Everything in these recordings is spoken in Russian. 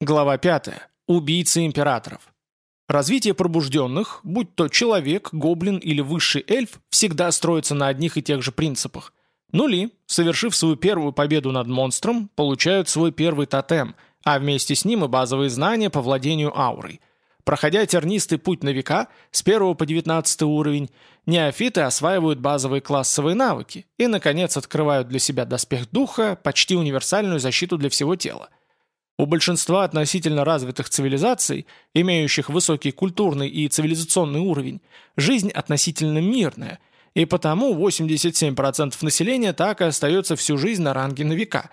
Глава 5. Убийцы императоров. Развитие пробужденных, будь то человек, гоблин или высший эльф, всегда строится на одних и тех же принципах. Нули, совершив свою первую победу над монстром, получают свой первый тотем, а вместе с ним и базовые знания по владению аурой. Проходя тернистый путь на века, с 1 по 19 уровень, неофиты осваивают базовые классовые навыки и, наконец, открывают для себя доспех духа, почти универсальную защиту для всего тела. У большинства относительно развитых цивилизаций, имеющих высокий культурный и цивилизационный уровень, жизнь относительно мирная, и потому 87% населения так и остается всю жизнь на ранге на века.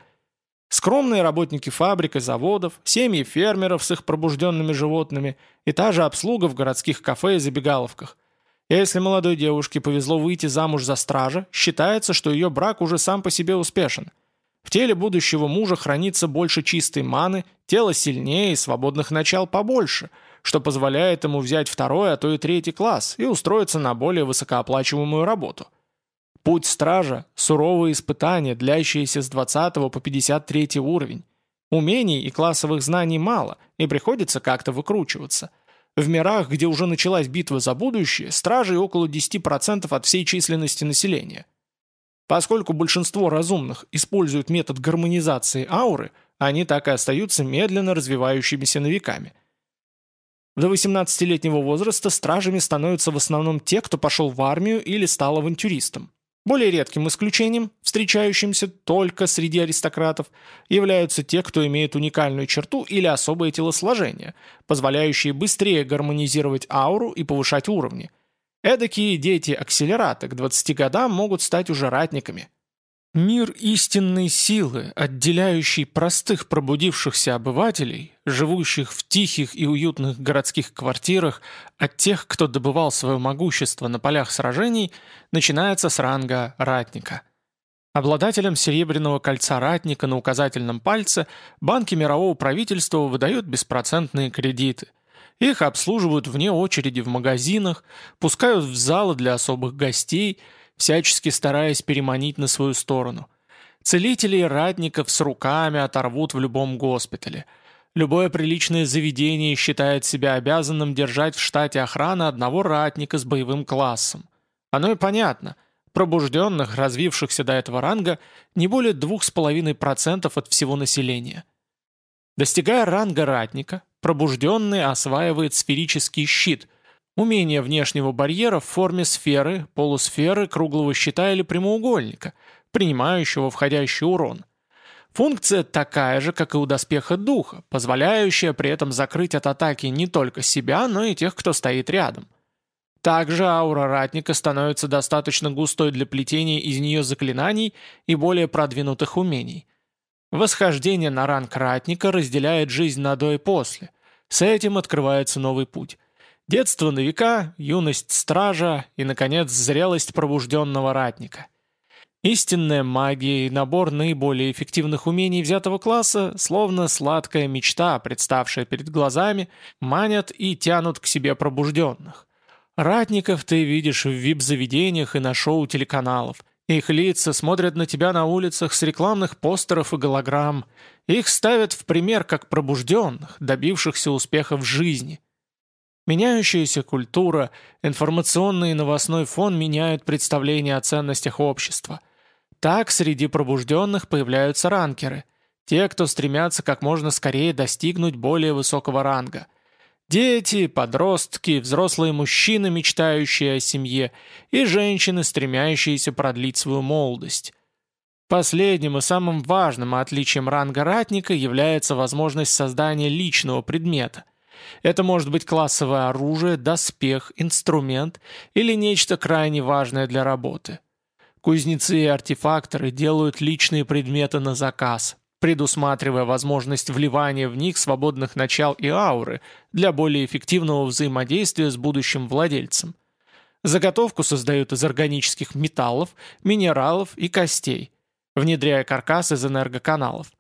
Скромные работники фабрик и заводов, семьи фермеров с их пробужденными животными и та же обслуга в городских кафе и забегаловках. Если молодой девушке повезло выйти замуж за стража, считается, что ее брак уже сам по себе успешен – в теле будущего мужа хранится больше чистой маны, тело сильнее и свободных начал побольше, что позволяет ему взять второй, а то и третий класс и устроиться на более высокооплачиваемую работу. Путь стража – суровые испытания, длящиеся с 20 по 53 уровень. Умений и классовых знаний мало, и приходится как-то выкручиваться. В мирах, где уже началась битва за будущее, стражей около 10% от всей численности населения – Поскольку большинство разумных используют метод гармонизации ауры, они так и остаются медленно развивающимися новиками. До 18-летнего возраста стражами становятся в основном те, кто пошел в армию или стал авантюристом. Более редким исключением, встречающимся только среди аристократов, являются те, кто имеет уникальную черту или особое телосложение, позволяющие быстрее гармонизировать ауру и повышать уровни – Эдакие дети-акселераты к 20 годам могут стать уже ратниками. Мир истинной силы, отделяющий простых пробудившихся обывателей, живущих в тихих и уютных городских квартирах, от тех, кто добывал свое могущество на полях сражений, начинается с ранга ратника. Обладателям серебряного кольца ратника на указательном пальце банки мирового правительства выдают беспроцентные кредиты – их обслуживают вне очереди в магазинах, пускают в залы для особых гостей, всячески стараясь переманить на свою сторону. Целителей и ратников с руками оторвут в любом госпитале. Любое приличное заведение считает себя обязанным держать в штате охраны одного ратника с боевым классом. Оно и понятно. Пробужденных, развившихся до этого ранга, не более 2,5% от всего населения. Достигая ранга ратника, Пробужденный осваивает сферический щит, умение внешнего барьера в форме сферы, полусферы, круглого щита или прямоугольника, принимающего входящий урон. Функция такая же, как и у доспеха духа, позволяющая при этом закрыть от атаки не только себя, но и тех, кто стоит рядом. Также аура ратника становится достаточно густой для плетения из нее заклинаний и более продвинутых умений. Восхождение на ранг ратника разделяет жизнь на до и после, с этим открывается новый путь. Детство на века, юность стража и, наконец, зрелость пробужденного ратника. Истинная магия и набор наиболее эффективных умений взятого класса, словно сладкая мечта, представшая перед глазами, манят и тянут к себе пробужденных. Ратников ты видишь в вип-заведениях и на шоу телеканалов – их лица смотрят на тебя на улицах с рекламных постеров и голограмм. Их ставят в пример как пробужденных, добившихся успеха в жизни. Меняющаяся культура, информационный и новостной фон меняют представление о ценностях общества. Так среди пробужденных появляются ранкеры, те, кто стремятся как можно скорее достигнуть более высокого ранга – Дети, подростки, взрослые мужчины, мечтающие о семье, и женщины, стремящиеся продлить свою молодость. Последним и самым важным отличием ранга ратника является возможность создания личного предмета. Это может быть классовое оружие, доспех, инструмент или нечто крайне важное для работы. Кузнецы и артефакторы делают личные предметы на заказ, предусматривая возможность вливания в них свободных начал и ауры для более эффективного взаимодействия с будущим владельцем. Заготовку создают из органических металлов, минералов и костей, внедряя каркас из энергоканалов.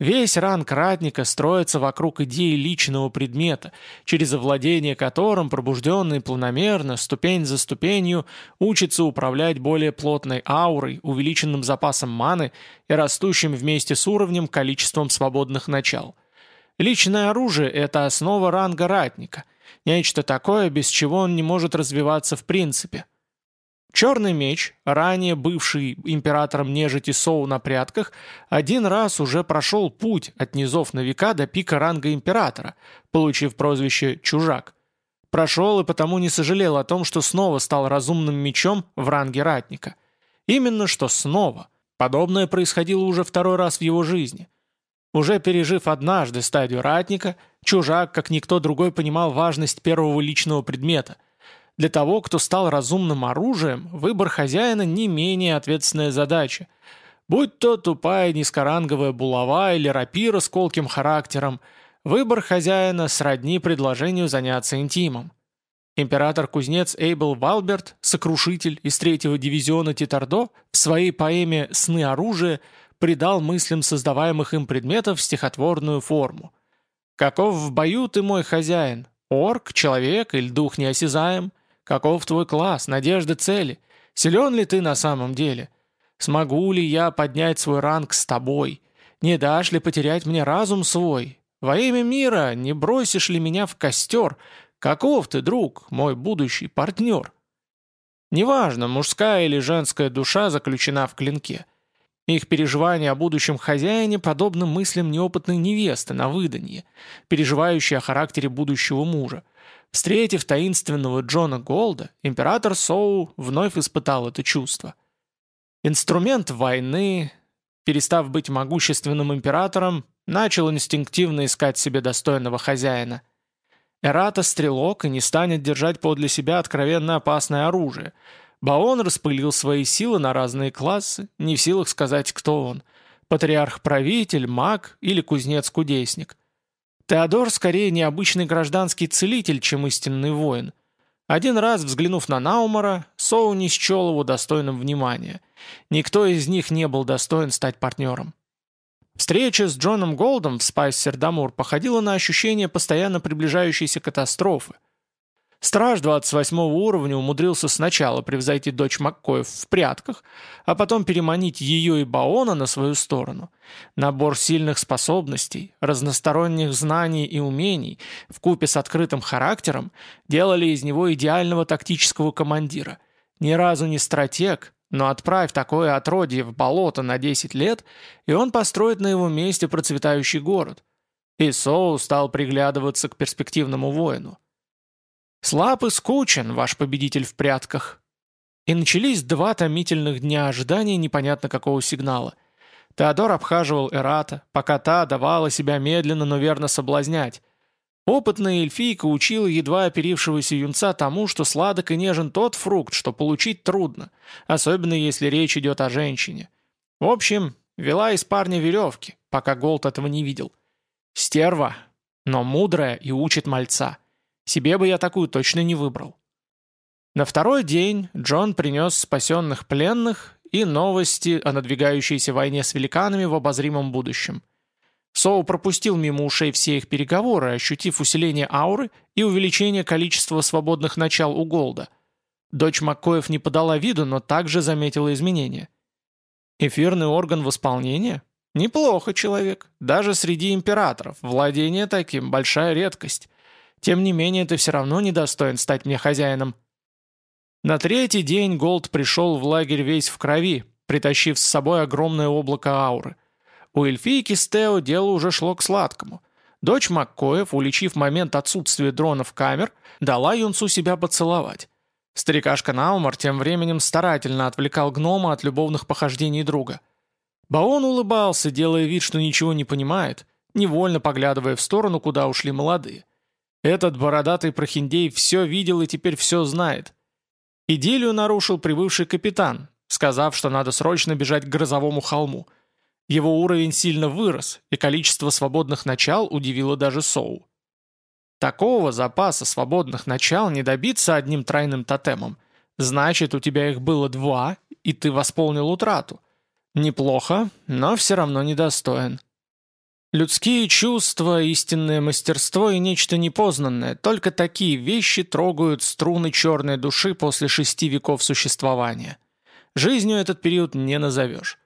Весь ранг ратника строится вокруг идеи личного предмета, через овладение которым пробужденный планомерно, ступень за ступенью, учится управлять более плотной аурой, увеличенным запасом маны и растущим вместе с уровнем количеством свободных начал. Личное оружие – это основа ранга ратника. Нечто такое, без чего он не может развиваться в принципе. Черный меч, ранее бывший императором нежити Соу на прятках, один раз уже прошел путь от низов на века до пика ранга императора, получив прозвище «Чужак». Прошел и потому не сожалел о том, что снова стал разумным мечом в ранге ратника. Именно что снова. Подобное происходило уже второй раз в его жизни. Уже пережив однажды стадию ратника, чужак, как никто другой, понимал важность первого личного предмета. Для того, кто стал разумным оружием, выбор хозяина не менее ответственная задача. Будь то тупая низкоранговая булава или рапира с колким характером, выбор хозяина сродни предложению заняться интимом. Император-кузнец Эйбл Валберт, сокрушитель из третьего дивизиона Титардо, в своей поэме «Сны оружия» придал мыслям создаваемых им предметов стихотворную форму. «Каков в бою ты мой хозяин? Орк, человек или дух неосязаем? Каков твой класс, надежды, цели? Силен ли ты на самом деле? Смогу ли я поднять свой ранг с тобой? Не дашь ли потерять мне разум свой? Во имя мира не бросишь ли меня в костер, Каков ты, друг, мой будущий партнер? Неважно, мужская или женская душа заключена в клинке. Их переживания о будущем хозяине подобны мыслям неопытной невесты на выданье, переживающей о характере будущего мужа. Встретив таинственного Джона Голда, император Соу вновь испытал это чувство. Инструмент войны, перестав быть могущественным императором, начал инстинктивно искать себе достойного хозяина – Эрата стрелок и не станет держать подле себя откровенно опасное оружие. Баон распылил свои силы на разные классы, не в силах сказать, кто он. Патриарх-правитель, маг или кузнец-кудесник. Теодор скорее необычный гражданский целитель, чем истинный воин. Один раз, взглянув на Наумара, Соу не счел его достойным внимания. Никто из них не был достоин стать партнером. Встреча с Джоном Голдом в Спайс Сердамур походила на ощущение постоянно приближающейся катастрофы. Страж 28 уровня умудрился сначала превзойти дочь Маккоев в прятках, а потом переманить ее и Баона на свою сторону. Набор сильных способностей, разносторонних знаний и умений, вкупе с открытым характером, делали из него идеального тактического командира. Ни разу не стратег, но отправь такое отродье в болото на 10 лет, и он построит на его месте процветающий город. И Соу стал приглядываться к перспективному воину. Слаб и скучен ваш победитель в прятках. И начались два томительных дня ожидания непонятно какого сигнала. Теодор обхаживал Эрата, пока та давала себя медленно, но верно соблазнять, Опытная эльфийка учила едва оперившегося юнца тому, что сладок и нежен тот фрукт, что получить трудно, особенно если речь идет о женщине. В общем, вела из парня веревки, пока Голд этого не видел. Стерва, но мудрая и учит мальца. Себе бы я такую точно не выбрал. На второй день Джон принес спасенных пленных и новости о надвигающейся войне с великанами в обозримом будущем. Соу пропустил мимо ушей все их переговоры, ощутив усиление ауры и увеличение количества свободных начал у Голда. Дочь Маккоев не подала виду, но также заметила изменения. Эфирный орган восполнения? Неплохо, человек. Даже среди императоров. Владение таким – большая редкость. Тем не менее, ты все равно недостоин стать мне хозяином. На третий день Голд пришел в лагерь весь в крови, притащив с собой огромное облако ауры. У эльфийки с Тео дело уже шло к сладкому. Дочь Маккоев, уличив момент отсутствия дронов камер, дала юнцу себя поцеловать. Старикашка Наумар тем временем старательно отвлекал гнома от любовных похождений друга. Баон улыбался, делая вид, что ничего не понимает, невольно поглядывая в сторону, куда ушли молодые. Этот бородатый прохиндей все видел и теперь все знает. Идиллию нарушил прибывший капитан, сказав, что надо срочно бежать к грозовому холму – его уровень сильно вырос, и количество свободных начал удивило даже Соу. Такого запаса свободных начал не добиться одним тройным тотемом. Значит, у тебя их было два, и ты восполнил утрату. Неплохо, но все равно недостоин. Людские чувства, истинное мастерство и нечто непознанное, только такие вещи трогают струны черной души после шести веков существования. Жизнью этот период не назовешь.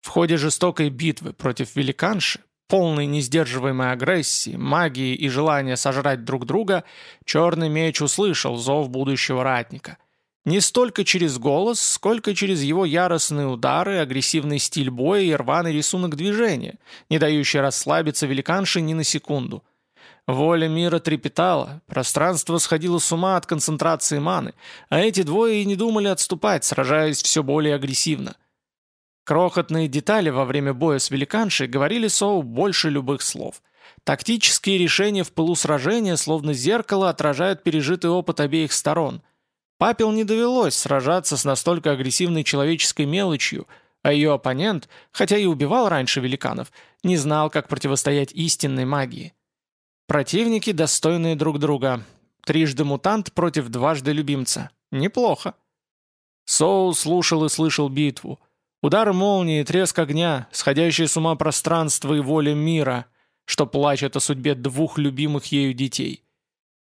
В ходе жестокой битвы против великанши полный несдерживаемой агрессии, магии и желания сожрать друг друга, черный меч услышал зов будущего ратника. Не столько через голос, сколько через его яростные удары, агрессивный стиль боя и рваный рисунок движения, не дающий расслабиться великанше ни на секунду. Воля мира трепетала, пространство сходило с ума от концентрации маны, а эти двое и не думали отступать, сражаясь все более агрессивно. Крохотные детали во время боя с великаншей говорили Соу больше любых слов. Тактические решения в пылу сражения, словно зеркало, отражают пережитый опыт обеих сторон – Папел не довелось сражаться с настолько агрессивной человеческой мелочью, а ее оппонент, хотя и убивал раньше великанов, не знал, как противостоять истинной магии. Противники, достойные друг друга. Трижды мутант против дважды любимца. Неплохо. Соул слушал и слышал битву. Удары молнии, треск огня, сходящее с ума пространство и воля мира, что плачет о судьбе двух любимых ею детей.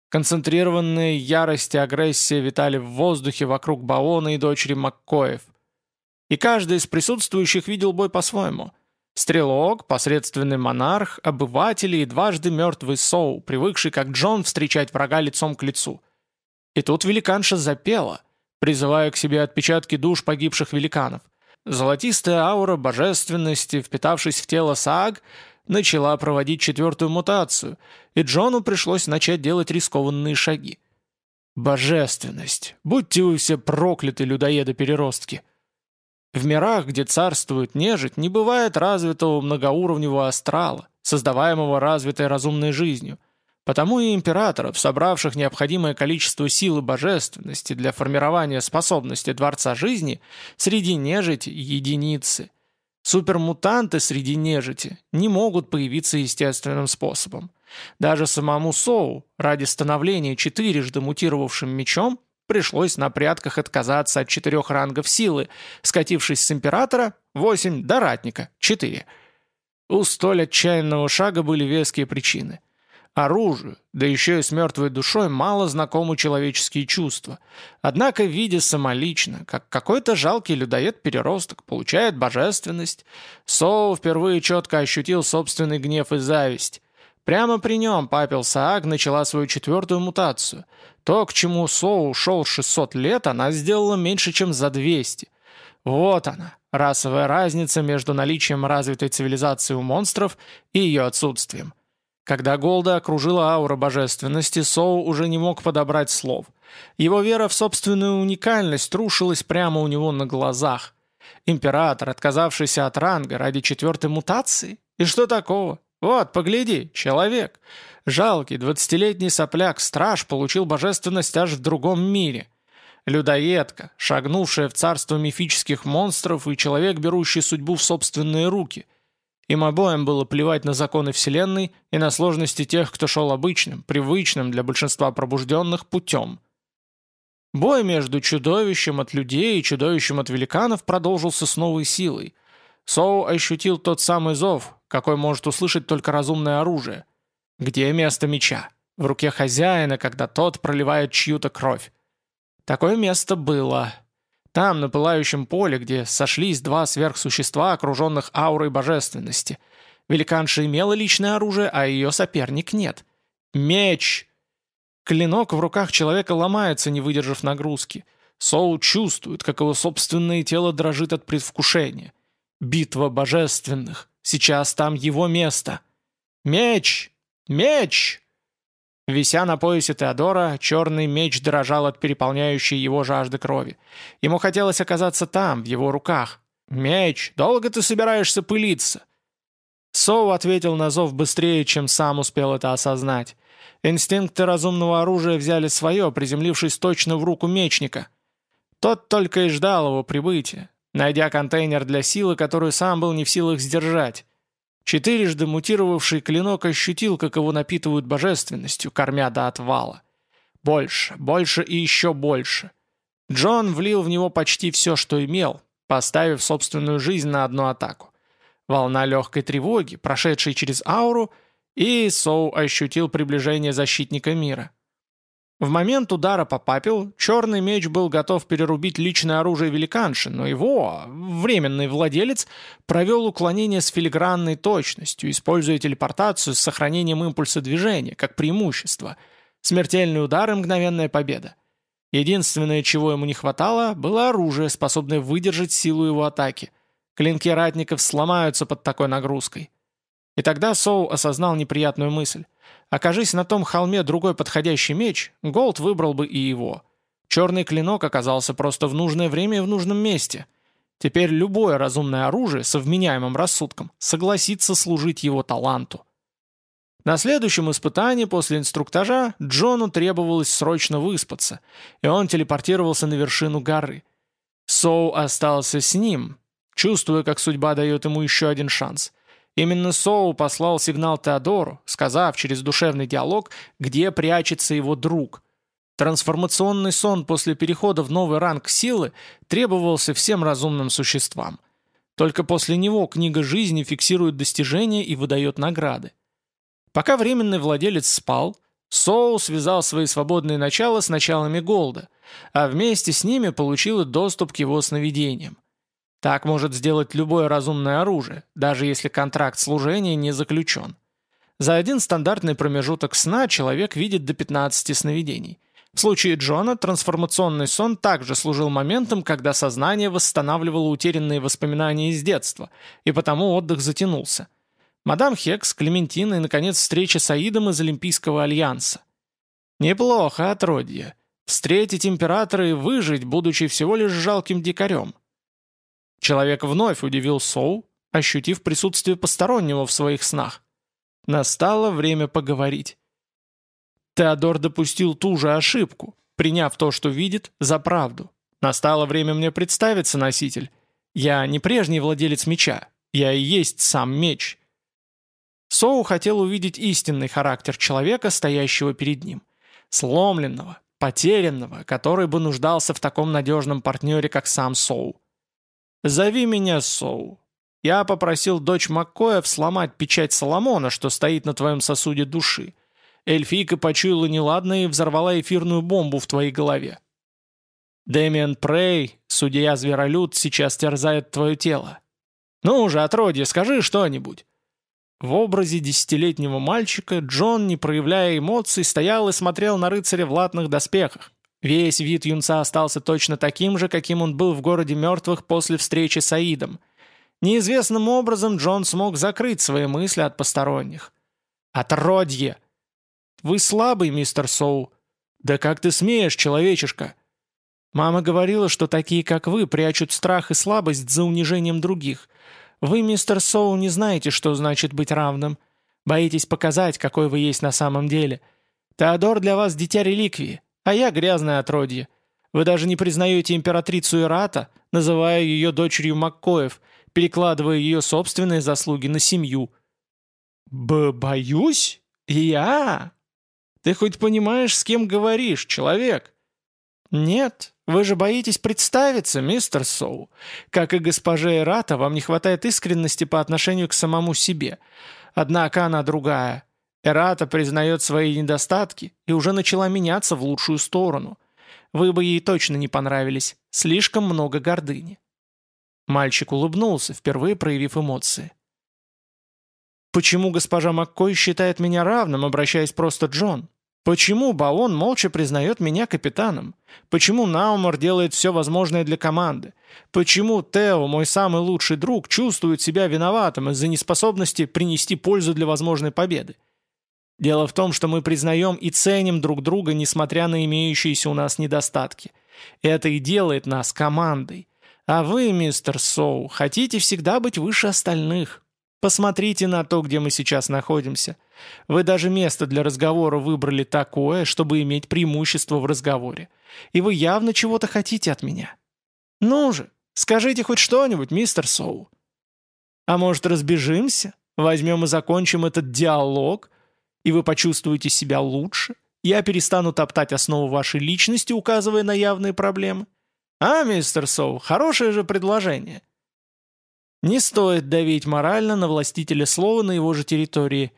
Концентрированные ярость и агрессия витали в воздухе вокруг Баона и дочери Маккоев. И каждый из присутствующих видел бой по-своему. Стрелок, посредственный монарх, обыватели и дважды мертвый Соу, привыкший как Джон встречать врага лицом к лицу. И тут великанша запела, призывая к себе отпечатки душ погибших великанов. Золотистая аура божественности, впитавшись в тело Саг, начала проводить четвертую мутацию, и Джону пришлось начать делать рискованные шаги. Божественность! Будьте вы все прокляты, людоеды-переростки! В мирах, где царствует нежить, не бывает развитого многоуровневого астрала, создаваемого развитой разумной жизнью. Потому и императоров, собравших необходимое количество силы божественности для формирования способности Дворца Жизни, среди нежити единицы – Супермутанты среди нежити не могут появиться естественным способом. Даже самому Соу, ради становления четырежды мутировавшим мечом, пришлось на прятках отказаться от четырех рангов силы, скатившись с Императора, восемь до Ратника, четыре. У столь отчаянного шага были веские причины. Оружию, да еще и с мертвой душой, мало знакомы человеческие чувства. Однако, видя самолично, как какой-то жалкий людоед-переросток получает божественность, Соу впервые четко ощутил собственный гнев и зависть. Прямо при нем папел Сааг начала свою четвертую мутацию. То, к чему Соу шел 600 лет, она сделала меньше, чем за 200. Вот она, расовая разница между наличием развитой цивилизации у монстров и ее отсутствием. Когда Голда окружила аура божественности, Соу уже не мог подобрать слов. Его вера в собственную уникальность рушилась прямо у него на глазах. Император, отказавшийся от ранга ради четвертой мутации? И что такого? Вот, погляди, человек. Жалкий двадцатилетний сопляк-страж получил божественность аж в другом мире. Людоедка, шагнувшая в царство мифических монстров и человек, берущий судьбу в собственные руки – им обоим было плевать на законы Вселенной и на сложности тех, кто шел обычным, привычным для большинства пробужденных путем. Бой между чудовищем от людей и чудовищем от великанов продолжился с новой силой. Соу ощутил тот самый зов, какой может услышать только разумное оружие. Где место меча? В руке хозяина, когда тот проливает чью-то кровь. Такое место было. Там, на пылающем поле, где сошлись два сверхсущества, окруженных аурой божественности. Великанша имела личное оружие, а ее соперник нет. Меч! Клинок в руках человека ломается, не выдержав нагрузки. Соу чувствует, как его собственное тело дрожит от предвкушения. Битва божественных. Сейчас там его место. Меч! Меч! Вися на поясе Теодора, черный меч дрожал от переполняющей его жажды крови. Ему хотелось оказаться там, в его руках. «Меч, долго ты собираешься пылиться?» Соу ответил на зов быстрее, чем сам успел это осознать. Инстинкты разумного оружия взяли свое, приземлившись точно в руку мечника. Тот только и ждал его прибытия, найдя контейнер для силы, которую сам был не в силах сдержать. Четырежды мутировавший клинок ощутил, как его напитывают божественностью, кормя до отвала. Больше, больше и еще больше. Джон влил в него почти все, что имел, поставив собственную жизнь на одну атаку. Волна легкой тревоги, прошедшей через ауру, и Соу ощутил приближение защитника мира. В момент удара по папел черный меч был готов перерубить личное оружие великанши, но его, временный владелец, провел уклонение с филигранной точностью, используя телепортацию с сохранением импульса движения, как преимущество. Смертельный удар и мгновенная победа. Единственное, чего ему не хватало, было оружие, способное выдержать силу его атаки. Клинки ратников сломаются под такой нагрузкой. И тогда Соу осознал неприятную мысль. Окажись на том холме другой подходящий меч, Голд выбрал бы и его. Черный клинок оказался просто в нужное время и в нужном месте. Теперь любое разумное оружие с вменяемым рассудком согласится служить его таланту. На следующем испытании после инструктажа Джону требовалось срочно выспаться, и он телепортировался на вершину горы. Соу остался с ним, чувствуя, как судьба дает ему еще один шанс. Именно Соу послал сигнал Теодору, сказав через душевный диалог, где прячется его друг. Трансформационный сон после перехода в новый ранг силы требовался всем разумным существам. Только после него книга жизни фиксирует достижения и выдает награды. Пока временный владелец спал, Соу связал свои свободные начала с началами Голда, а вместе с ними получил доступ к его сновидениям. Так может сделать любое разумное оружие, даже если контракт служения не заключен. За один стандартный промежуток сна человек видит до 15 сновидений. В случае Джона трансформационный сон также служил моментом, когда сознание восстанавливало утерянные воспоминания из детства, и потому отдых затянулся. Мадам Хекс, Клементина и, наконец, встреча с Аидом из Олимпийского альянса. Неплохо, отродье. Встретить императора и выжить, будучи всего лишь жалким дикарем – Человек вновь удивил Соу, ощутив присутствие постороннего в своих снах. Настало время поговорить. Теодор допустил ту же ошибку, приняв то, что видит, за правду. Настало время мне представиться, носитель. Я не прежний владелец меча, я и есть сам меч. Соу хотел увидеть истинный характер человека, стоящего перед ним. Сломленного, потерянного, который бы нуждался в таком надежном партнере, как сам Соу. «Зови меня Соу. Я попросил дочь Маккоев сломать печать Соломона, что стоит на твоем сосуде души. Эльфийка почуяла неладное и взорвала эфирную бомбу в твоей голове. Дэмиан Прей, судья-зверолюд, сейчас терзает твое тело. Ну уже, отродье, скажи что-нибудь». В образе десятилетнего мальчика Джон, не проявляя эмоций, стоял и смотрел на рыцаря в латных доспехах. Весь вид юнца остался точно таким же, каким он был в городе мертвых после встречи с Аидом. Неизвестным образом Джон смог закрыть свои мысли от посторонних. «Отродье!» «Вы слабый, мистер Соу!» «Да как ты смеешь, человечишка!» «Мама говорила, что такие, как вы, прячут страх и слабость за унижением других. Вы, мистер Соу, не знаете, что значит быть равным. Боитесь показать, какой вы есть на самом деле. Теодор для вас дитя реликвии. А я грязное отродье. Вы даже не признаете императрицу Ирата, называя ее дочерью Маккоев, перекладывая ее собственные заслуги на семью. Б боюсь? Я? Ты хоть понимаешь, с кем говоришь, человек? Нет, вы же боитесь представиться, мистер Соу. Как и госпоже Ирата, вам не хватает искренности по отношению к самому себе. Однако она другая. Эрата признает свои недостатки и уже начала меняться в лучшую сторону. Вы бы ей точно не понравились. Слишком много гордыни». Мальчик улыбнулся, впервые проявив эмоции. «Почему госпожа Маккой считает меня равным, обращаясь просто Джон? Почему Баон молча признает меня капитаном? Почему Наумор делает все возможное для команды? Почему Тео, мой самый лучший друг, чувствует себя виноватым из-за неспособности принести пользу для возможной победы? Дело в том, что мы признаем и ценим друг друга, несмотря на имеющиеся у нас недостатки. Это и делает нас командой. А вы, мистер Соу, хотите всегда быть выше остальных. Посмотрите на то, где мы сейчас находимся. Вы даже место для разговора выбрали такое, чтобы иметь преимущество в разговоре. И вы явно чего-то хотите от меня. Ну же, скажите хоть что-нибудь, мистер Соу. А может, разбежимся? Возьмем и закончим этот диалог – и вы почувствуете себя лучше, я перестану топтать основу вашей личности, указывая на явные проблемы. А, мистер Соу, хорошее же предложение. Не стоит давить морально на властителя слова на его же территории.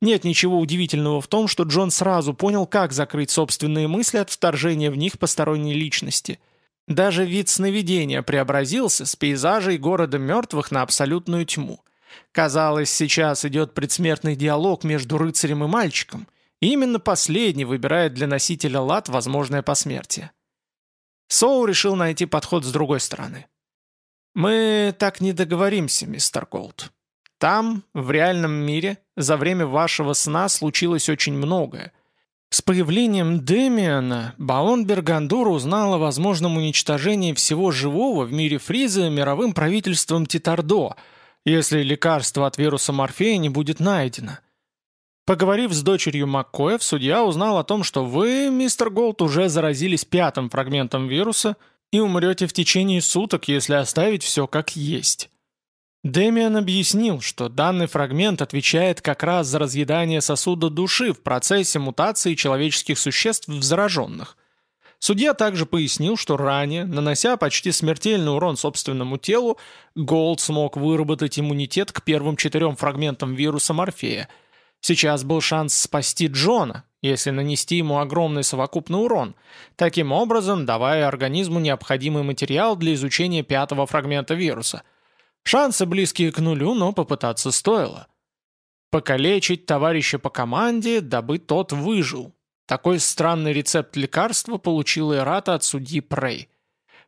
Нет ничего удивительного в том, что Джон сразу понял, как закрыть собственные мысли от вторжения в них посторонней личности. Даже вид сновидения преобразился с пейзажей города мертвых на абсолютную тьму. Казалось, сейчас идет предсмертный диалог между рыцарем и мальчиком, и именно последний выбирает для носителя лад возможное посмертие. Соу решил найти подход с другой стороны. «Мы так не договоримся, мистер Голд. Там, в реальном мире, за время вашего сна случилось очень многое. С появлением Демиана Баон Бергандур узнал о возможном уничтожении всего живого в мире Фриза мировым правительством Титардо, если лекарство от вируса Морфея не будет найдено. Поговорив с дочерью Маккоев, судья узнал о том, что вы, мистер Голд, уже заразились пятым фрагментом вируса и умрете в течение суток, если оставить все как есть. Дэмиан объяснил, что данный фрагмент отвечает как раз за разъедание сосуда души в процессе мутации человеческих существ в зараженных. Судья также пояснил, что ранее, нанося почти смертельный урон собственному телу, Голд смог выработать иммунитет к первым четырем фрагментам вируса Морфея. Сейчас был шанс спасти Джона, если нанести ему огромный совокупный урон, таким образом давая организму необходимый материал для изучения пятого фрагмента вируса – Шансы близкие к нулю, но попытаться стоило. Покалечить товарища по команде, дабы тот выжил. Такой странный рецепт лекарства получил Эрата от судьи Прей.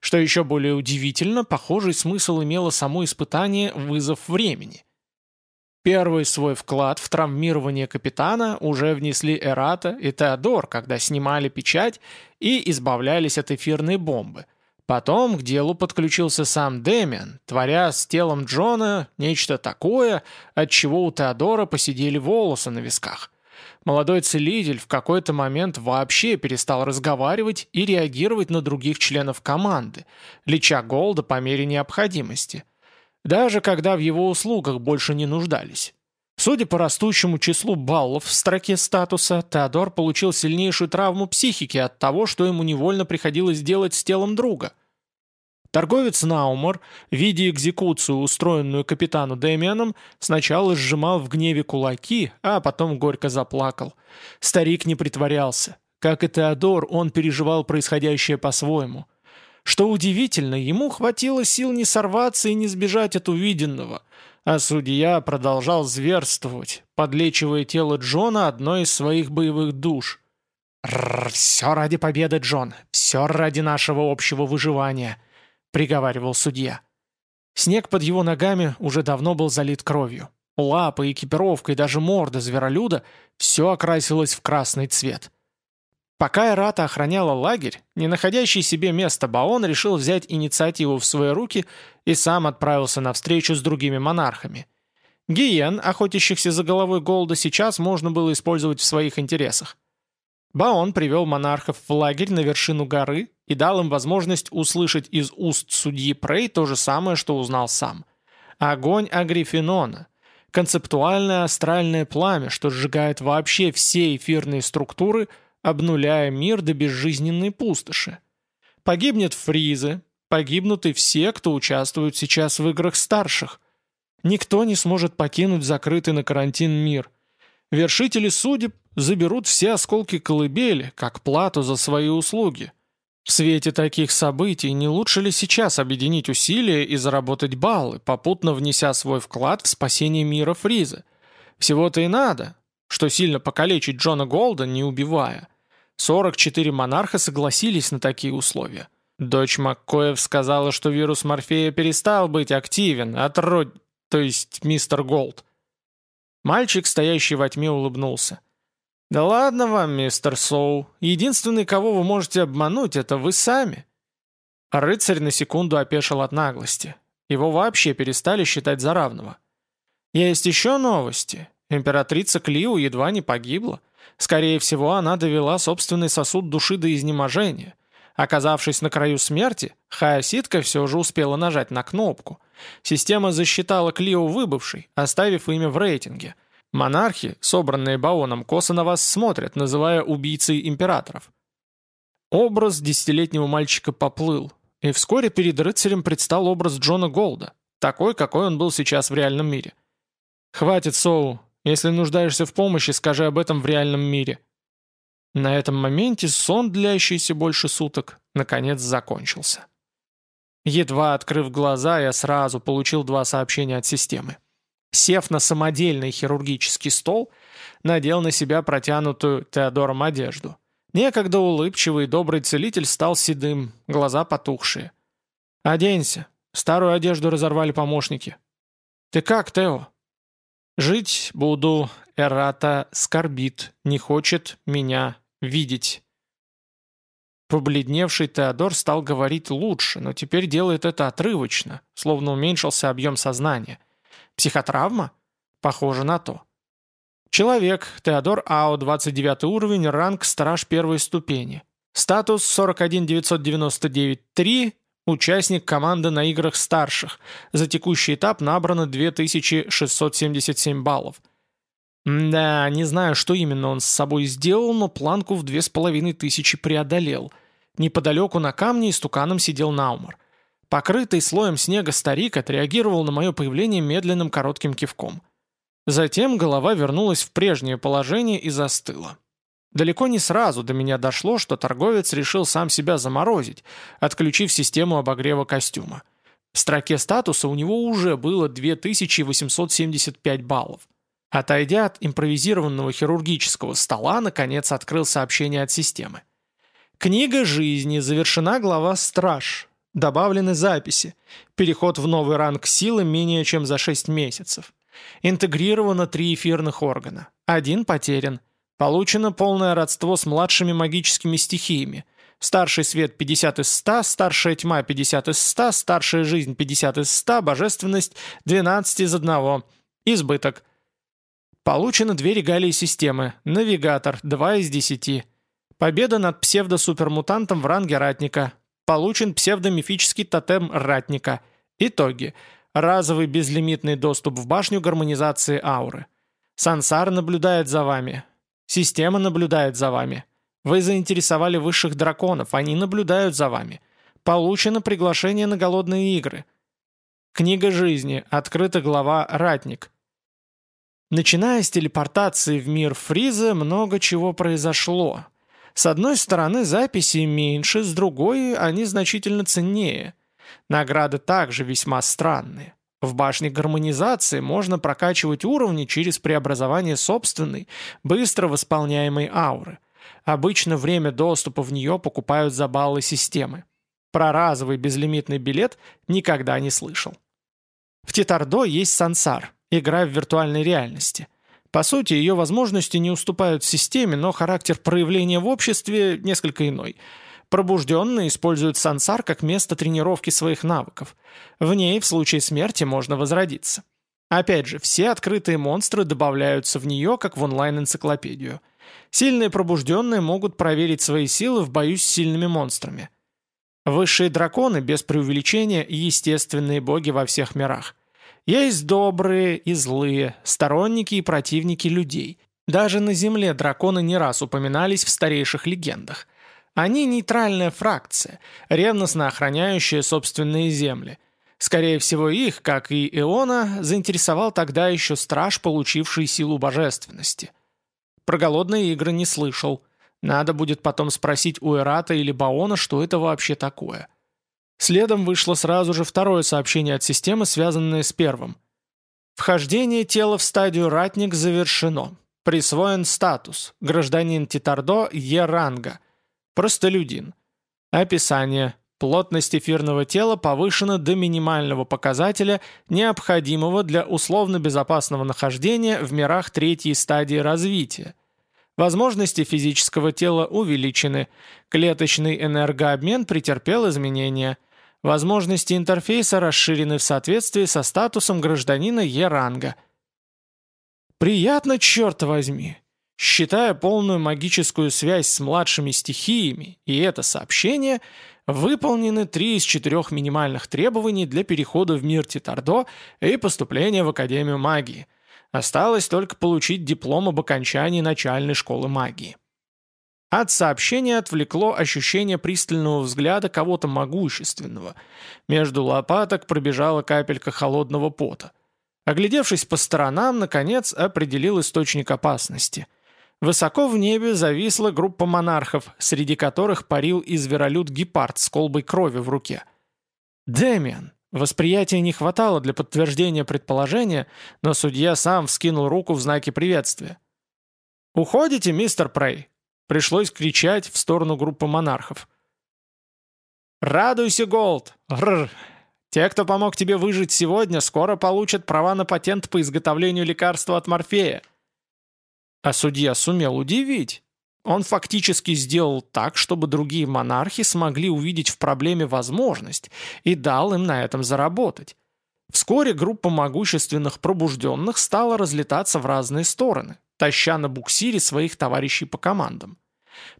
Что еще более удивительно, похожий смысл имело само испытание «Вызов времени». Первый свой вклад в травмирование капитана уже внесли Эрата и Теодор, когда снимали печать и избавлялись от эфирной бомбы – Потом к делу подключился сам Дэмиан, творя с телом Джона нечто такое, от чего у Теодора посидели волосы на висках. Молодой целитель в какой-то момент вообще перестал разговаривать и реагировать на других членов команды, леча Голда по мере необходимости. Даже когда в его услугах больше не нуждались. Судя по растущему числу баллов в строке статуса, Теодор получил сильнейшую травму психики от того, что ему невольно приходилось делать с телом друга. Торговец Наумор, видя экзекуцию, устроенную капитану Дэмианом, сначала сжимал в гневе кулаки, а потом горько заплакал. Старик не притворялся. Как и Теодор, он переживал происходящее по-своему. Что удивительно, ему хватило сил не сорваться и не сбежать от увиденного, а судья продолжал зверствовать, подлечивая тело Джона одной из своих боевых душ. «Рррр, все ради победы, Джон, все ради нашего общего выживания», — приговаривал судья. Снег под его ногами уже давно был залит кровью. Лапы, экипировка и даже морда зверолюда — все окрасилось в красный цвет. Пока Эрата охраняла лагерь, не находящий себе места Баон решил взять инициативу в свои руки и сам отправился на встречу с другими монархами. Гиен, охотящихся за головой Голда, сейчас можно было использовать в своих интересах. Баон привел монархов в лагерь на вершину горы и дал им возможность услышать из уст судьи Прей то же самое, что узнал сам. Огонь Агрифенона. Концептуальное астральное пламя, что сжигает вообще все эфирные структуры, обнуляя мир до безжизненной пустоши. Погибнет Фризы, погибнут и все, кто участвует сейчас в играх старших. Никто не сможет покинуть закрытый на карантин мир. Вершители судеб заберут все осколки колыбели, как плату за свои услуги. В свете таких событий не лучше ли сейчас объединить усилия и заработать баллы, попутно внеся свой вклад в спасение мира Фриза? Всего-то и надо, что сильно покалечить Джона Голда, не убивая. 44 монарха согласились на такие условия. Дочь Маккоев сказала, что вирус Морфея перестал быть активен, отрод... то есть мистер Голд. Мальчик, стоящий во тьме, улыбнулся. «Да ладно вам, мистер Соу. Единственный, кого вы можете обмануть, это вы сами». рыцарь на секунду опешил от наглости. Его вообще перестали считать за равного. «Есть еще новости. Императрица Клиу едва не погибла. Скорее всего, она довела собственный сосуд души до изнеможения. Оказавшись на краю смерти, хаоситка все же успела нажать на кнопку. Система засчитала Клио выбывшей, оставив имя в рейтинге – Монархи, собранные Баоном, косо на вас смотрят, называя убийцей императоров. Образ десятилетнего мальчика поплыл, и вскоре перед рыцарем предстал образ Джона Голда, такой, какой он был сейчас в реальном мире. «Хватит, Соу, Если нуждаешься в помощи, скажи об этом в реальном мире». На этом моменте сон, длящийся больше суток, наконец закончился. Едва открыв глаза, я сразу получил два сообщения от системы. Сев на самодельный хирургический стол, надел на себя протянутую Теодором одежду. Некогда улыбчивый и добрый целитель стал седым, глаза потухшие. «Оденься. Старую одежду разорвали помощники». «Ты как, Тео?» «Жить буду. Эрата скорбит, не хочет меня видеть». Побледневший Теодор стал говорить лучше, но теперь делает это отрывочно, словно уменьшился объем сознания. Психотравма? Похоже на то. Человек, Теодор Ао, 29 уровень, ранг страж первой ступени. Статус 41999-3, участник команды на играх старших. За текущий этап набрано 2677 баллов. Да, не знаю, что именно он с собой сделал, но планку в 2500 преодолел. Неподалеку на камне истуканом сидел Наумар. Покрытый слоем снега старик отреагировал на мое появление медленным коротким кивком. Затем голова вернулась в прежнее положение и застыла. Далеко не сразу до меня дошло, что торговец решил сам себя заморозить, отключив систему обогрева костюма. В строке статуса у него уже было 2875 баллов. Отойдя от импровизированного хирургического стола, наконец открыл сообщение от системы. Книга жизни, завершена глава «Страж». Добавлены записи. Переход в новый ранг силы менее чем за 6 месяцев. Интегрировано три эфирных органа. Один потерян. Получено полное родство с младшими магическими стихиями. Старший свет 50 из 100, старшая тьма 50 из 100, старшая жизнь 50 из 100, божественность 12 из 1. Избыток. Получено две регалии системы. Навигатор 2 из 10. Победа над псевдо-супермутантом в ранге ратника. Получен псевдомифический тотем ратника. Итоги. Разовый безлимитный доступ в башню гармонизации ауры. Сансар наблюдает за вами. Система наблюдает за вами. Вы заинтересовали высших драконов, они наблюдают за вами. Получено приглашение на голодные игры. Книга жизни. Открыта глава «Ратник». Начиная с телепортации в мир Фриза, много чего произошло. С одной стороны, записи меньше, с другой, они значительно ценнее. Награды также весьма странные. В башне гармонизации можно прокачивать уровни через преобразование собственной, быстро восполняемой ауры. Обычно время доступа в нее покупают за баллы системы. Про разовый безлимитный билет никогда не слышал. В Титардо есть сансар, игра в виртуальной реальности. По сути, ее возможности не уступают системе, но характер проявления в обществе несколько иной – Пробужденные используют сансар как место тренировки своих навыков. В ней в случае смерти можно возродиться. Опять же, все открытые монстры добавляются в нее, как в онлайн-энциклопедию. Сильные пробужденные могут проверить свои силы в бою с сильными монстрами. Высшие драконы, без преувеличения, естественные боги во всех мирах. Есть добрые и злые, сторонники и противники людей. Даже на Земле драконы не раз упоминались в старейших легендах – они нейтральная фракция, ревностно охраняющая собственные земли. Скорее всего, их, как и Иона, заинтересовал тогда еще страж, получивший силу божественности. Про голодные игры не слышал. Надо будет потом спросить у Эрата или Баона, что это вообще такое. Следом вышло сразу же второе сообщение от системы, связанное с первым. Вхождение тела в стадию ратник завершено. Присвоен статус. Гражданин Титардо Е-ранга. Простолюдин. Описание. Плотность эфирного тела повышена до минимального показателя, необходимого для условно-безопасного нахождения в мирах третьей стадии развития. Возможности физического тела увеличены. Клеточный энергообмен претерпел изменения. Возможности интерфейса расширены в соответствии со статусом гражданина Е-ранга. Приятно, черт возьми! Считая полную магическую связь с младшими стихиями и это сообщение, выполнены три из четырех минимальных требований для перехода в мир Титардо и поступления в Академию магии. Осталось только получить диплом об окончании начальной школы магии. От сообщения отвлекло ощущение пристального взгляда кого-то могущественного. Между лопаток пробежала капелька холодного пота. Оглядевшись по сторонам, наконец определил источник опасности. Высоко в небе зависла группа монархов, среди которых парил и зверолюд гепард с колбой крови в руке. «Дэмиан!» Восприятия не хватало для подтверждения предположения, но судья сам вскинул руку в знаке приветствия. «Уходите, мистер Прей!» Пришлось кричать в сторону группы монархов. «Радуйся, Голд! Рр! Те, кто помог тебе выжить сегодня, скоро получат права на патент по изготовлению лекарства от морфея». А судья сумел удивить. Он фактически сделал так, чтобы другие монархи смогли увидеть в проблеме возможность и дал им на этом заработать. Вскоре группа могущественных пробужденных стала разлетаться в разные стороны, таща на буксире своих товарищей по командам.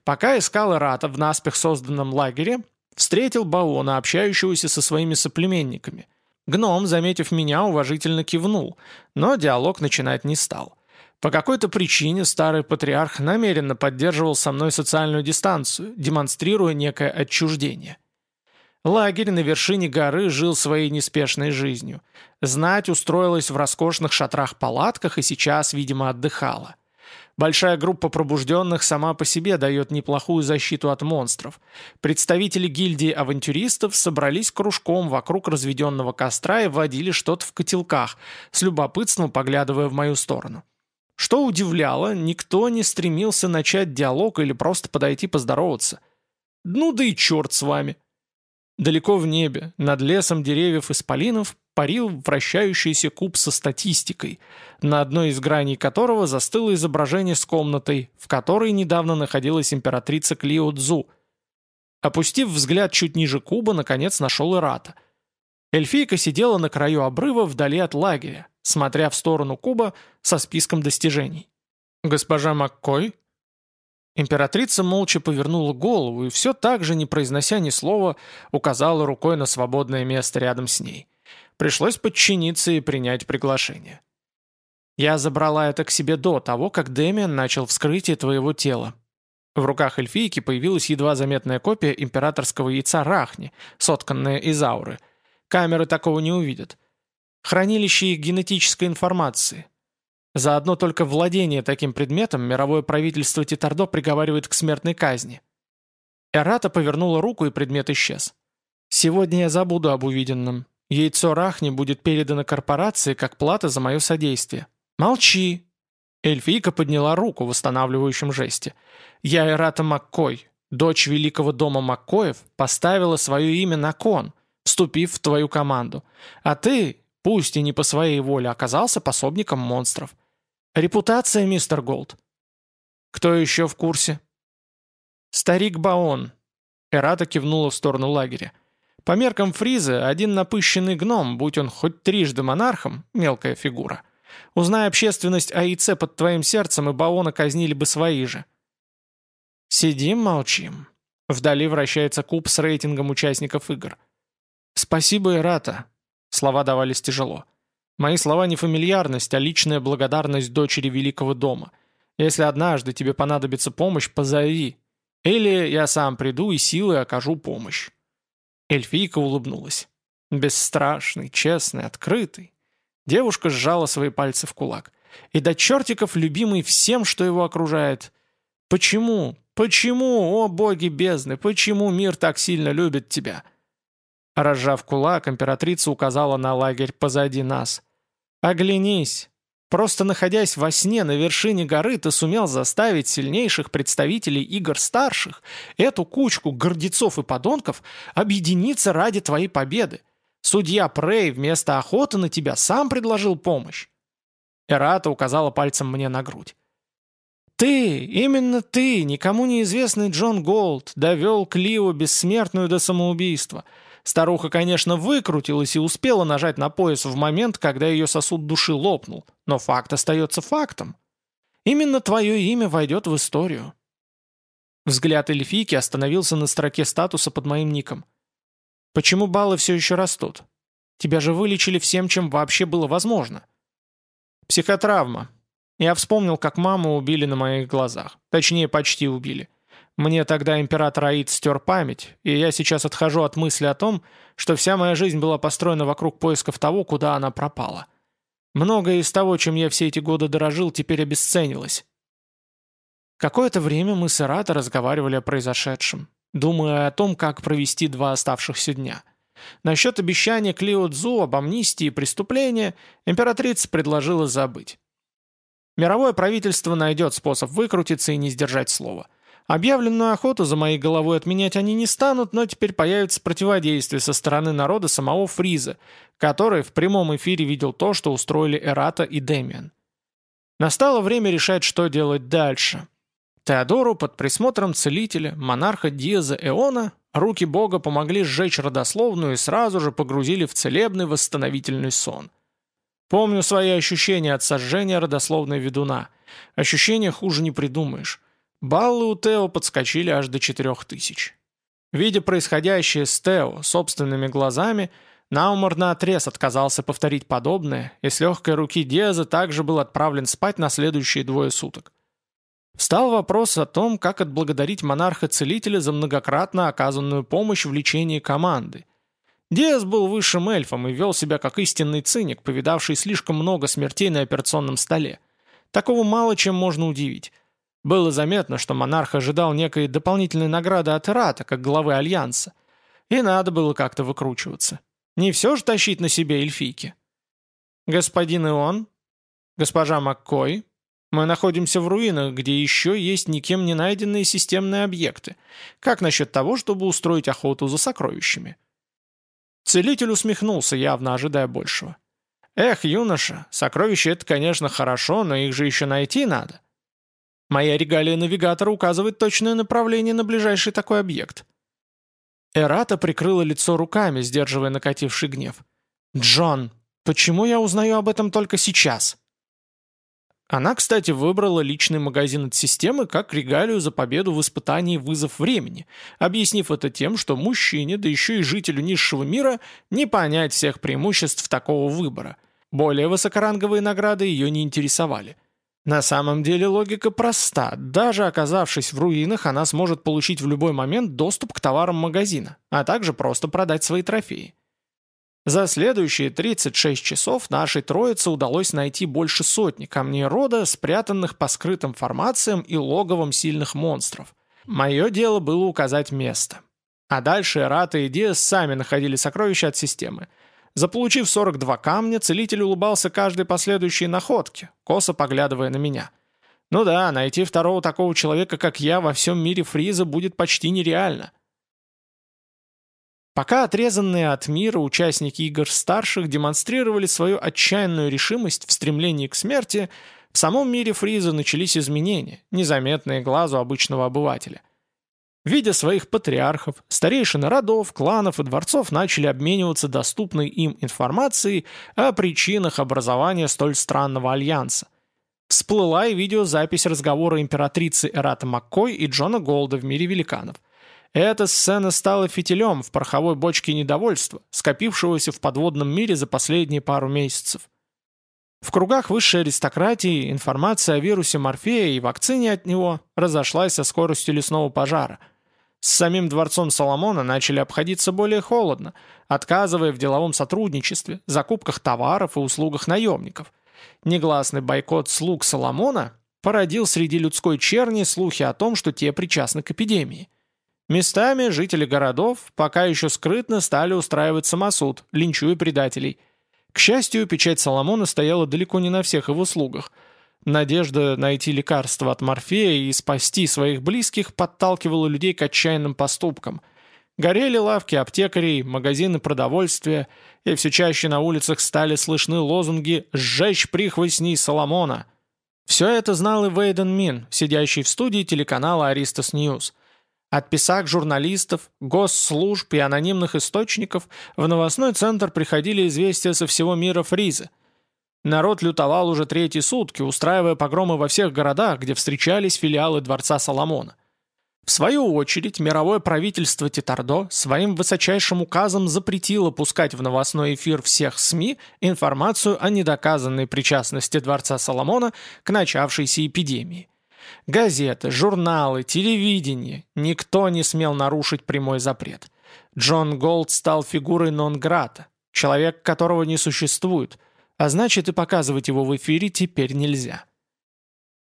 Пока искал Ирата в наспех созданном лагере, Встретил Баона, общающегося со своими соплеменниками. Гном, заметив меня, уважительно кивнул, но диалог начинать не стал. По какой-то причине старый патриарх намеренно поддерживал со мной социальную дистанцию, демонстрируя некое отчуждение. Лагерь на вершине горы жил своей неспешной жизнью. Знать устроилась в роскошных шатрах-палатках и сейчас, видимо, отдыхала. Большая группа пробужденных сама по себе дает неплохую защиту от монстров. Представители гильдии авантюристов собрались кружком вокруг разведенного костра и водили что-то в котелках, с любопытством поглядывая в мою сторону. Что удивляло, никто не стремился начать диалог или просто подойти поздороваться. Ну да и черт с вами. Далеко в небе, над лесом деревьев исполинов, парил вращающийся куб со статистикой, на одной из граней которого застыло изображение с комнатой, в которой недавно находилась императрица Клио Цзу. Опустив взгляд чуть ниже куба, наконец нашел Ирата. Эльфийка сидела на краю обрыва вдали от лагеря, смотря в сторону куба со списком достижений. «Госпожа Маккой?» Императрица молча повернула голову и все так же, не произнося ни слова, указала рукой на свободное место рядом с ней. Пришлось подчиниться и принять приглашение. Я забрала это к себе до того, как Дэмиан начал вскрытие твоего тела. В руках эльфийки появилась едва заметная копия императорского яйца Рахни, сотканная из ауры. Камеры такого не увидят. Хранилище генетической информации. За одно только владение таким предметом мировое правительство Титардо приговаривает к смертной казни. Эрата повернула руку, и предмет исчез. «Сегодня я забуду об увиденном. Яйцо Рахни будет передано корпорации как плата за мое содействие. Молчи!» Эльфийка подняла руку в восстанавливающем жесте. «Я Эрата Маккой, дочь великого дома Маккоев, поставила свое имя на кон, вступив в твою команду. А ты, пусть и не по своей воле, оказался пособником монстров. Репутация, мистер Голд». «Кто еще в курсе?» «Старик Баон». Эрата кивнула в сторону лагеря. По меркам Фриза, один напыщенный гном, будь он хоть трижды монархом, мелкая фигура. Узнай общественность АИЦ под твоим сердцем, и Баона казнили бы свои же. Сидим, молчим. Вдали вращается куб с рейтингом участников игр. «Спасибо, Ирата». Слова давались тяжело. Мои слова не фамильярность, а личная благодарность дочери Великого дома. Если однажды тебе понадобится помощь, позови. Или я сам приду и силой окажу помощь. Эльфийка улыбнулась. Бесстрашный, честный, открытый. Девушка сжала свои пальцы в кулак. И до чертиков любимый всем, что его окружает. Почему? Почему, о боги бездны, почему мир так сильно любит тебя? Разжав кулак, императрица указала на лагерь позади нас. «Оглянись, Просто находясь во сне на вершине горы, ты сумел заставить сильнейших представителей игр старших, эту кучку гордецов и подонков, объединиться ради твоей победы. Судья Прей вместо охоты на тебя сам предложил помощь. Эрата указала пальцем мне на грудь. «Ты, именно ты, никому неизвестный Джон Голд, довел Клио бессмертную до самоубийства. Старуха, конечно, выкрутилась и успела нажать на пояс в момент, когда ее сосуд души лопнул, но факт остается фактом. Именно твое имя войдет в историю. Взгляд эльфийки остановился на строке статуса под моим ником. «Почему баллы все еще растут? Тебя же вылечили всем, чем вообще было возможно». «Психотравма. Я вспомнил, как маму убили на моих глазах. Точнее, почти убили. Мне тогда император Аид стер память, и я сейчас отхожу от мысли о том, что вся моя жизнь была построена вокруг поисков того, куда она пропала. Многое из того, чем я все эти годы дорожил, теперь обесценилось. Какое-то время мы с Ирата разговаривали о произошедшем, думая о том, как провести два оставшихся дня. Насчет обещания Клио Цзу об амнистии преступления императрица предложила забыть. Мировое правительство найдет способ выкрутиться и не сдержать слова. Объявленную охоту за моей головой отменять они не станут, но теперь появится противодействие со стороны народа самого Фриза, который в прямом эфире видел то, что устроили Эрата и Демиан. Настало время решать, что делать дальше. Теодору под присмотром целителя, монарха Диаза Эона, руки бога помогли сжечь родословную и сразу же погрузили в целебный восстановительный сон. Помню свои ощущения от сожжения родословной ведуна. Ощущения хуже не придумаешь. Баллы у Тео подскочили аж до четырех тысяч. Видя происходящее с Тео собственными глазами, Наумар наотрез отказался повторить подобное, и с легкой руки Диаза также был отправлен спать на следующие двое суток. Встал вопрос о том, как отблагодарить монарха-целителя за многократно оказанную помощь в лечении команды. Диас был высшим эльфом и вел себя как истинный циник, повидавший слишком много смертей на операционном столе. Такого мало чем можно удивить. Было заметно, что монарх ожидал некой дополнительной награды от Ирата, как главы Альянса. И надо было как-то выкручиваться. Не все же тащить на себе эльфийки. «Господин Ион? Госпожа Маккой? Мы находимся в руинах, где еще есть никем не найденные системные объекты. Как насчет того, чтобы устроить охоту за сокровищами?» Целитель усмехнулся, явно ожидая большего. «Эх, юноша, сокровища — это, конечно, хорошо, но их же еще найти надо. Моя регалия навигатора указывает точное направление на ближайший такой объект». Эрата прикрыла лицо руками, сдерживая накативший гнев. «Джон, почему я узнаю об этом только сейчас?» Она, кстати, выбрала личный магазин от системы как регалию за победу в испытании «Вызов времени», объяснив это тем, что мужчине, да еще и жителю низшего мира, не понять всех преимуществ такого выбора. Более высокоранговые награды ее не интересовали – на самом деле логика проста. Даже оказавшись в руинах, она сможет получить в любой момент доступ к товарам магазина, а также просто продать свои трофеи. За следующие 36 часов нашей троице удалось найти больше сотни камней рода, спрятанных по скрытым формациям и логовам сильных монстров. Мое дело было указать место. А дальше Рата и Диас сами находили сокровища от системы. Заполучив 42 камня, целитель улыбался каждой последующей находке, косо поглядывая на меня. Ну да, найти второго такого человека, как я, во всем мире Фриза будет почти нереально. Пока отрезанные от мира участники игр старших демонстрировали свою отчаянную решимость в стремлении к смерти, в самом мире Фриза начались изменения, незаметные глазу обычного обывателя. Видя своих патриархов, старейшины родов, кланов и дворцов начали обмениваться доступной им информацией о причинах образования столь странного альянса. Всплыла и видеозапись разговора императрицы Эрата Маккой и Джона Голда в мире великанов. Эта сцена стала фитилем в пороховой бочке недовольства, скопившегося в подводном мире за последние пару месяцев. В кругах высшей аристократии информация о вирусе Морфея и вакцине от него разошлась со скоростью лесного пожара – с самим дворцом Соломона начали обходиться более холодно, отказывая в деловом сотрудничестве, закупках товаров и услугах наемников. Негласный бойкот слуг Соломона породил среди людской черни слухи о том, что те причастны к эпидемии. Местами жители городов пока еще скрытно стали устраивать самосуд, линчуя предателей. К счастью, печать Соломона стояла далеко не на всех его слугах – Надежда найти лекарство от морфея и спасти своих близких подталкивала людей к отчаянным поступкам. Горели лавки аптекарей, магазины продовольствия, и все чаще на улицах стали слышны лозунги «Сжечь прихвостней Соломона». Все это знал и Вейден Мин, сидящий в студии телеканала «Аристос Ньюс». От писак журналистов, госслужб и анонимных источников в новостной центр приходили известия со всего мира Фриза – Народ лютовал уже третьи сутки, устраивая погромы во всех городах, где встречались филиалы Дворца Соломона. В свою очередь, мировое правительство Титардо своим высочайшим указом запретило пускать в новостной эфир всех СМИ информацию о недоказанной причастности Дворца Соломона к начавшейся эпидемии. Газеты, журналы, телевидение – никто не смел нарушить прямой запрет. Джон Голд стал фигурой нон-грата, человек которого не существует – а значит и показывать его в эфире теперь нельзя.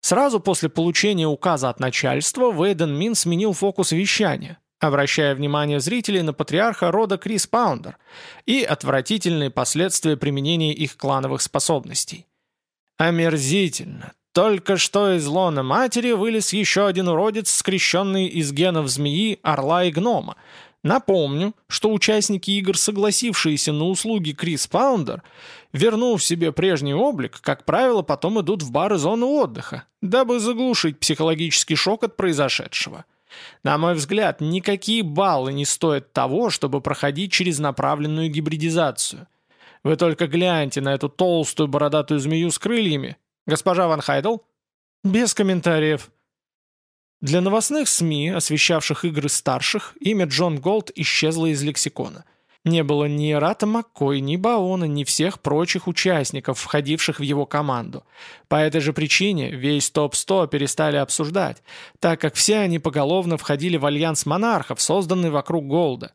Сразу после получения указа от начальства Вейден Мин сменил фокус вещания, обращая внимание зрителей на патриарха рода Крис Паундер и отвратительные последствия применения их клановых способностей. Омерзительно. Только что из лона матери вылез еще один уродец, скрещенный из генов змеи, орла и гнома, Напомню, что участники игр, согласившиеся на услуги Крис Паундер, вернув себе прежний облик, как правило, потом идут в бары зоны отдыха, дабы заглушить психологический шок от произошедшего. На мой взгляд, никакие баллы не стоят того, чтобы проходить через направленную гибридизацию. Вы только гляньте на эту толстую бородатую змею с крыльями. Госпожа Ван Хайдл? Без комментариев. Для новостных СМИ, освещавших игры старших, имя Джон Голд исчезло из лексикона. Не было ни Рата Маккой, ни Баона, ни всех прочих участников, входивших в его команду. По этой же причине весь топ-100 перестали обсуждать, так как все они поголовно входили в альянс монархов, созданный вокруг Голда.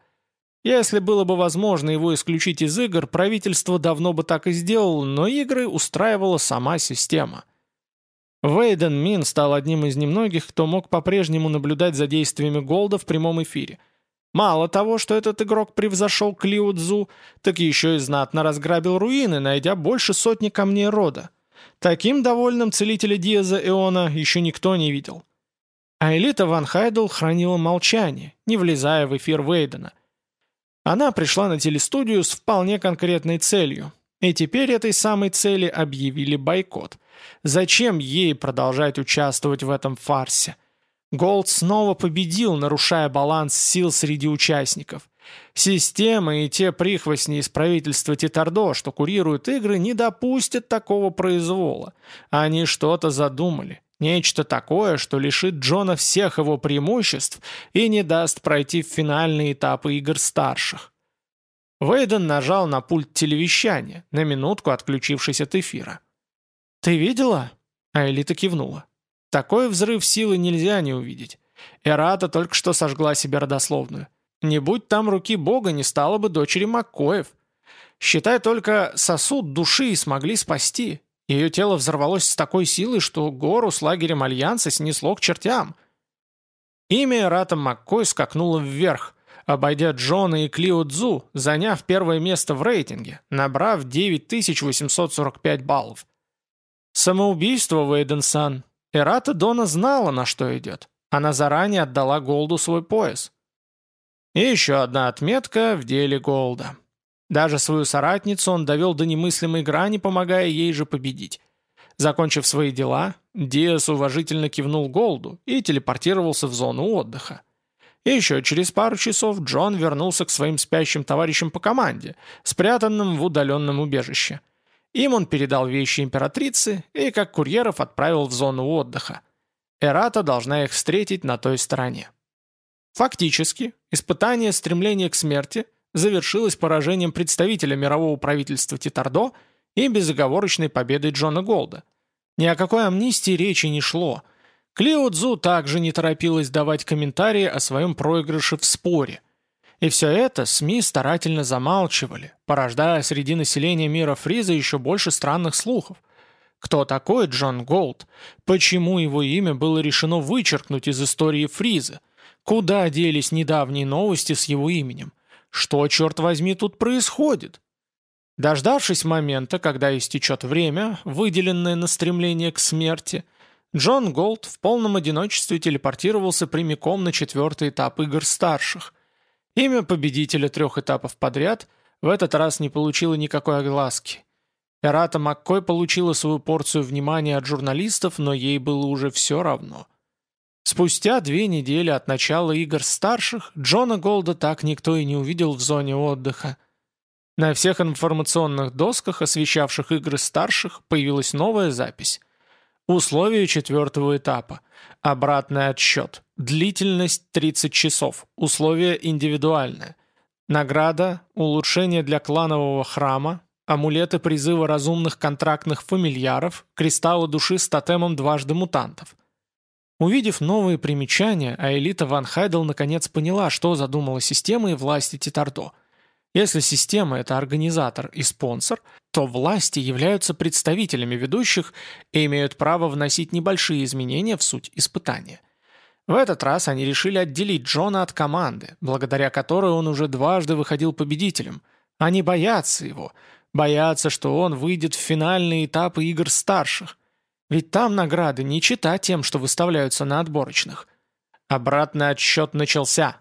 Если было бы возможно его исключить из игр, правительство давно бы так и сделало, но игры устраивала сама система – Вейден Мин стал одним из немногих, кто мог по-прежнему наблюдать за действиями Голда в прямом эфире. Мало того, что этот игрок превзошел Клиу Цзу, так еще и знатно разграбил руины, найдя больше сотни камней рода. Таким довольным целителя Диаза Эона еще никто не видел. А элита Ван Хайдл хранила молчание, не влезая в эфир Вейдена. Она пришла на телестудию с вполне конкретной целью, и теперь этой самой цели объявили бойкот – Зачем ей продолжать участвовать в этом фарсе? Голд снова победил, нарушая баланс сил среди участников. Система и те прихвостни из правительства Титардо, что курируют игры, не допустят такого произвола. Они что-то задумали. Нечто такое, что лишит Джона всех его преимуществ и не даст пройти в финальные этапы игр старших. Вейден нажал на пульт телевещания, на минутку отключившись от эфира. «Ты видела?» А Элита кивнула. «Такой взрыв силы нельзя не увидеть. Эрата только что сожгла себе родословную. Не будь там руки бога, не стало бы дочери Маккоев. Считай только сосуд души смогли спасти. Ее тело взорвалось с такой силой, что гору с лагерем Альянса снесло к чертям. Имя Эрата Маккой скакнуло вверх, обойдя Джона и Клио Цзу, заняв первое место в рейтинге, набрав 9845 баллов. Самоубийство, Вейден-сан. Эрата Дона знала, на что идет. Она заранее отдала Голду свой пояс. И еще одна отметка в деле Голда. Даже свою соратницу он довел до немыслимой грани, помогая ей же победить. Закончив свои дела, Диас уважительно кивнул Голду и телепортировался в зону отдыха. И еще через пару часов Джон вернулся к своим спящим товарищам по команде, спрятанным в удаленном убежище – им он передал вещи императрицы и как курьеров отправил в зону отдыха. Эрата должна их встретить на той стороне. Фактически, испытание стремления к смерти завершилось поражением представителя мирового правительства Титардо и безоговорочной победой Джона Голда. Ни о какой амнистии речи не шло. Клио Цзу также не торопилась давать комментарии о своем проигрыше в споре – и все это СМИ старательно замалчивали, порождая среди населения мира Фриза еще больше странных слухов. Кто такой Джон Голд? Почему его имя было решено вычеркнуть из истории Фриза? Куда делись недавние новости с его именем? Что, черт возьми, тут происходит? Дождавшись момента, когда истечет время, выделенное на стремление к смерти, Джон Голд в полном одиночестве телепортировался прямиком на четвертый этап игр старших – Имя победителя трех этапов подряд в этот раз не получило никакой огласки. Эрата Маккой получила свою порцию внимания от журналистов, но ей было уже все равно. Спустя две недели от начала игр старших Джона Голда так никто и не увидел в зоне отдыха. На всех информационных досках, освещавших игры старших, появилась новая запись. Условия четвертого этапа. Обратный отсчет. Длительность 30 часов. Условия индивидуальные. Награда, улучшение для кланового храма, амулеты призыва разумных контрактных фамильяров, кристаллы души с тотемом дважды мутантов. Увидев новые примечания, Аэлита Ван Хайдел наконец поняла, что задумала система и власти Титардо. Если система – это организатор и спонсор, то власти являются представителями ведущих и имеют право вносить небольшие изменения в суть испытания. В этот раз они решили отделить Джона от команды, благодаря которой он уже дважды выходил победителем. Они боятся его, боятся, что он выйдет в финальные этапы игр старших. Ведь там награды не чита тем, что выставляются на отборочных. Обратный отсчет начался.